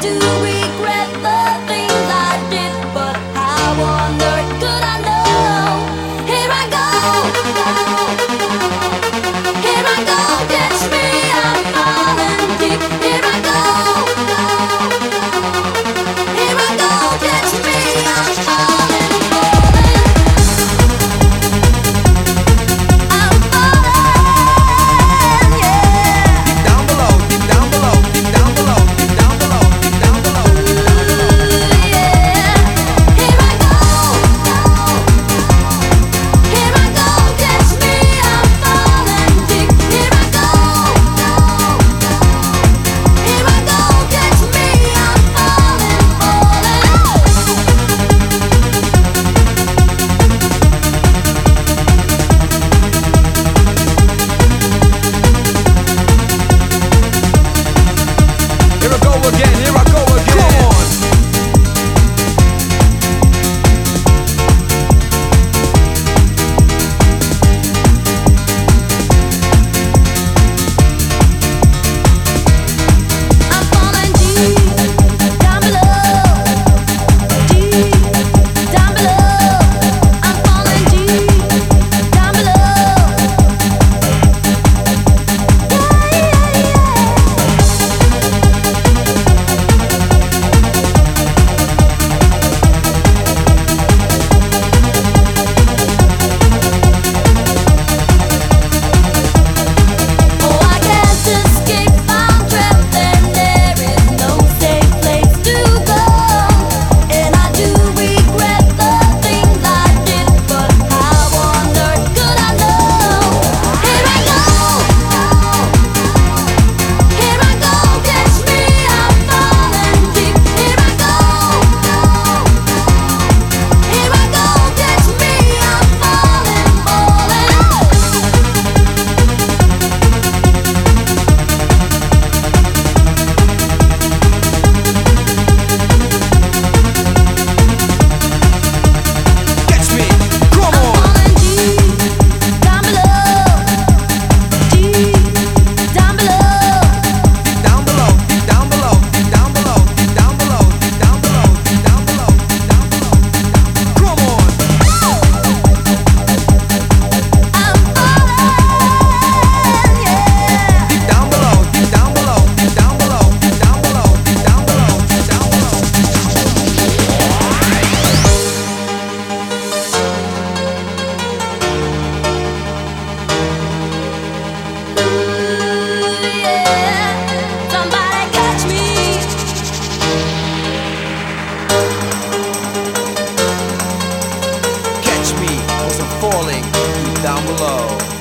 do. down below.